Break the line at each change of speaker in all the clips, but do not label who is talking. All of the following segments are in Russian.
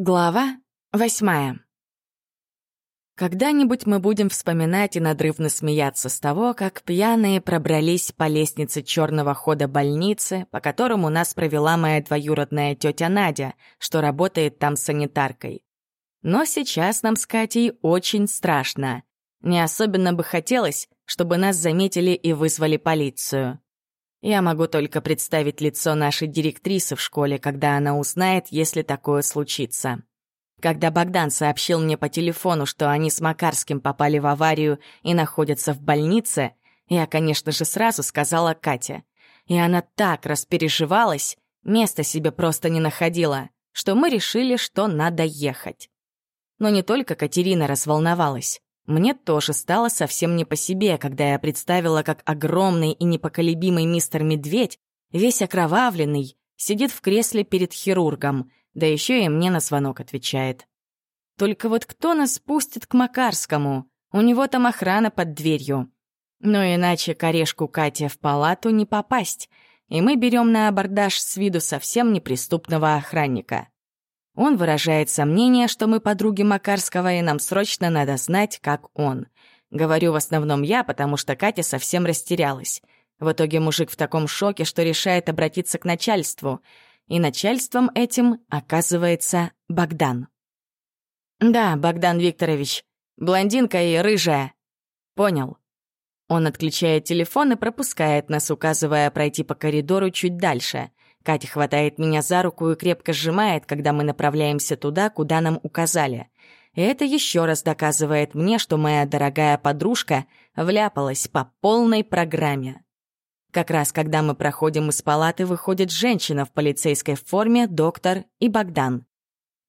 Глава восьмая. Когда-нибудь мы будем вспоминать и надрывно смеяться с того, как пьяные пробрались по лестнице черного хода больницы, по которому нас провела моя двоюродная тетя Надя, что работает там санитаркой. Но сейчас нам с Катей очень страшно. Не особенно бы хотелось, чтобы нас заметили и вызвали полицию. Я могу только представить лицо нашей директрисы в школе, когда она узнает, если такое случится. Когда Богдан сообщил мне по телефону, что они с Макарским попали в аварию и находятся в больнице, я, конечно же, сразу сказала Кате. И она так распереживалась, места себе просто не находила, что мы решили, что надо ехать. Но не только Катерина разволновалась. Мне тоже стало совсем не по себе, когда я представила, как огромный и непоколебимый мистер Медведь, весь окровавленный, сидит в кресле перед хирургом, да еще и мне на звонок отвечает. Только вот кто нас пустит к Макарскому? У него там охрана под дверью. Но иначе к орешку Кате в палату не попасть, и мы берем на абордаж с виду совсем неприступного охранника. Он выражает сомнение, что мы подруги Макарского, и нам срочно надо знать, как он. Говорю в основном я, потому что Катя совсем растерялась. В итоге мужик в таком шоке, что решает обратиться к начальству. И начальством этим оказывается Богдан. «Да, Богдан Викторович, блондинка и рыжая». «Понял». Он отключает телефон и пропускает нас, указывая пройти по коридору чуть дальше. Катя хватает меня за руку и крепко сжимает, когда мы направляемся туда, куда нам указали. И это еще раз доказывает мне, что моя дорогая подружка вляпалась по полной программе. Как раз когда мы проходим из палаты, выходит женщина в полицейской форме, доктор и Богдан.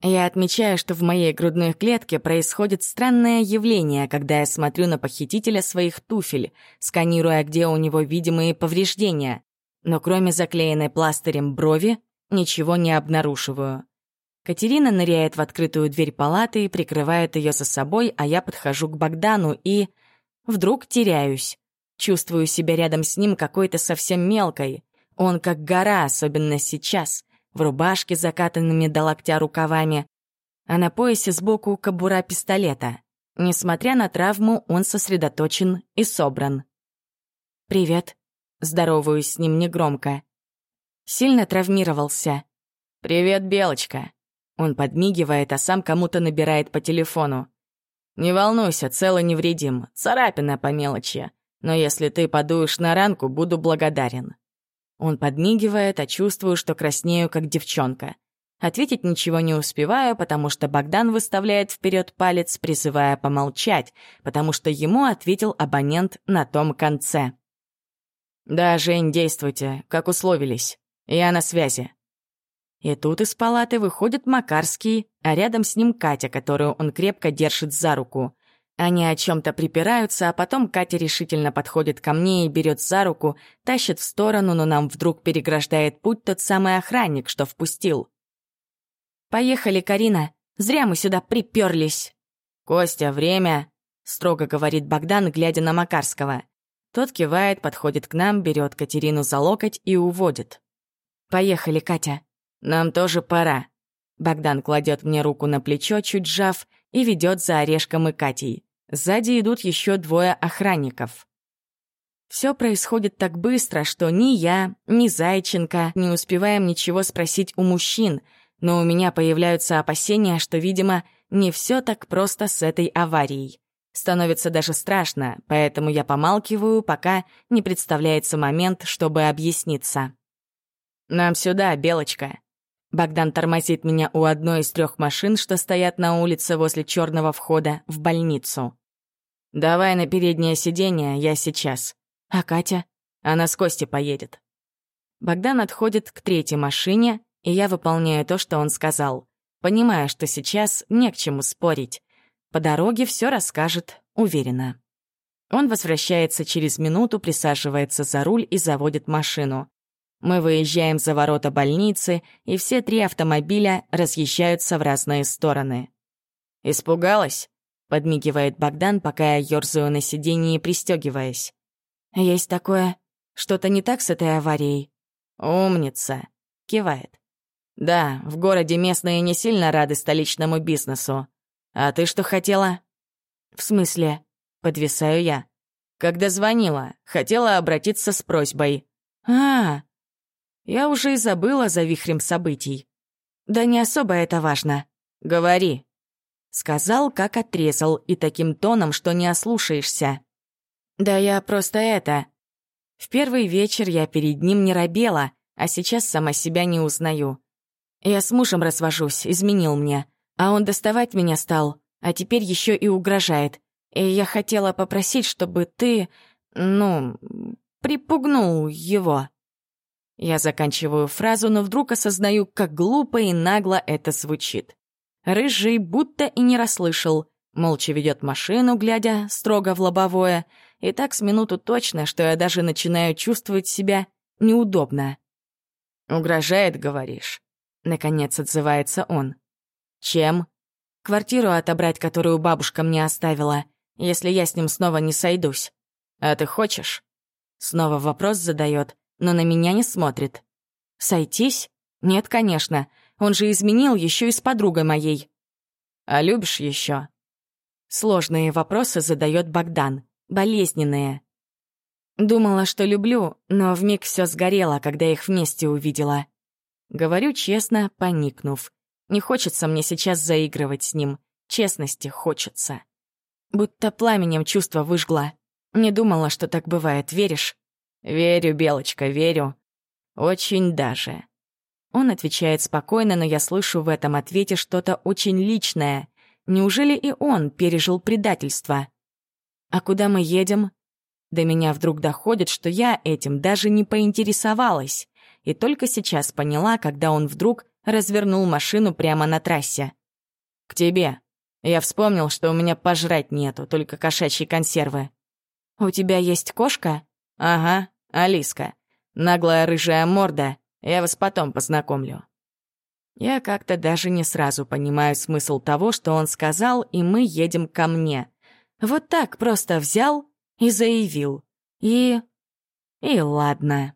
Я отмечаю, что в моей грудной клетке происходит странное явление, когда я смотрю на похитителя своих туфель, сканируя, где у него видимые повреждения но кроме заклеенной пластырем брови ничего не обнаруживаю. Катерина ныряет в открытую дверь палаты и прикрывает ее за собой, а я подхожу к Богдану и... Вдруг теряюсь. Чувствую себя рядом с ним какой-то совсем мелкой. Он как гора, особенно сейчас, в рубашке закатанными до локтя рукавами, а на поясе сбоку кобура пистолета. Несмотря на травму, он сосредоточен и собран. «Привет», Здороваюсь с ним негромко. Сильно травмировался. «Привет, Белочка». Он подмигивает, а сам кому-то набирает по телефону. «Не волнуйся, цело невредим. Царапина по мелочи. Но если ты подуешь на ранку, буду благодарен». Он подмигивает, а чувствую, что краснею, как девчонка. Ответить ничего не успеваю, потому что Богдан выставляет вперед палец, призывая помолчать, потому что ему ответил абонент на том конце. «Да, Жень, действуйте, как условились. Я на связи». И тут из палаты выходит Макарский, а рядом с ним Катя, которую он крепко держит за руку. Они о чем то припираются, а потом Катя решительно подходит ко мне и берет за руку, тащит в сторону, но нам вдруг переграждает путь тот самый охранник, что впустил. «Поехали, Карина. Зря мы сюда приперлись». «Костя, время», — строго говорит Богдан, глядя на Макарского. Тот кивает, подходит к нам, берет Катерину за локоть и уводит. «Поехали, Катя. Нам тоже пора». Богдан кладет мне руку на плечо, чуть сжав, и ведет за Орешком и Катей. Сзади идут еще двое охранников. Все происходит так быстро, что ни я, ни Зайченко не успеваем ничего спросить у мужчин, но у меня появляются опасения, что, видимо, не все так просто с этой аварией. Становится даже страшно, поэтому я помалкиваю, пока не представляется момент, чтобы объясниться. «Нам сюда, Белочка». Богдан тормозит меня у одной из трех машин, что стоят на улице возле черного входа в больницу. «Давай на переднее сиденье, я сейчас. А Катя? Она с Костей поедет». Богдан отходит к третьей машине, и я выполняю то, что он сказал, понимая, что сейчас не к чему спорить. По дороге все расскажет, уверенно. Он возвращается через минуту, присаживается за руль и заводит машину. Мы выезжаем за ворота больницы, и все три автомобиля разъезжаются в разные стороны. «Испугалась?» — подмигивает Богдан, пока я ёрзаю на сиденье, пристегиваясь. «Есть такое. Что-то не так с этой аварией?» «Умница!» — кивает. Да, в городе местные не сильно рады столичному бизнесу. А ты что хотела? В смысле? Подвисаю я. Когда звонила, хотела обратиться с просьбой. А, я уже и забыла за вихрем событий. Да не особо это важно. Говори. Сказал, как отрезал, и таким тоном, что не ослушаешься. Да я просто это... В первый вечер я перед ним не робела, а сейчас сама себя не узнаю. Я с мужем развожусь, изменил мне. А он доставать меня стал, а теперь еще и угрожает. И я хотела попросить, чтобы ты, ну, припугнул его. Я заканчиваю фразу, но вдруг осознаю, как глупо и нагло это звучит. Рыжий будто и не расслышал, молча ведет машину, глядя строго в лобовое, и так с минуту точно, что я даже начинаю чувствовать себя неудобно. «Угрожает, говоришь?» Наконец отзывается он. «Чем?» «Квартиру отобрать, которую бабушка мне оставила, если я с ним снова не сойдусь. А ты хочешь?» Снова вопрос задает, но на меня не смотрит. «Сойтись? Нет, конечно. Он же изменил еще и с подругой моей». «А любишь еще? Сложные вопросы задает Богдан, болезненные. Думала, что люблю, но вмиг все сгорело, когда их вместе увидела. Говорю честно, поникнув. Не хочется мне сейчас заигрывать с ним. Честности хочется. Будто пламенем чувство выжгла. Не думала, что так бывает, веришь? Верю, Белочка, верю. Очень даже. Он отвечает спокойно, но я слышу в этом ответе что-то очень личное. Неужели и он пережил предательство? А куда мы едем? До меня вдруг доходит, что я этим даже не поинтересовалась и только сейчас поняла, когда он вдруг развернул машину прямо на трассе. «К тебе. Я вспомнил, что у меня пожрать нету, только кошачьи консервы». «У тебя есть кошка?» «Ага, Алиска. Наглая рыжая морда. Я вас потом познакомлю». Я как-то даже не сразу понимаю смысл того, что он сказал, и мы едем ко мне. Вот так просто взял и заявил. И... и ладно.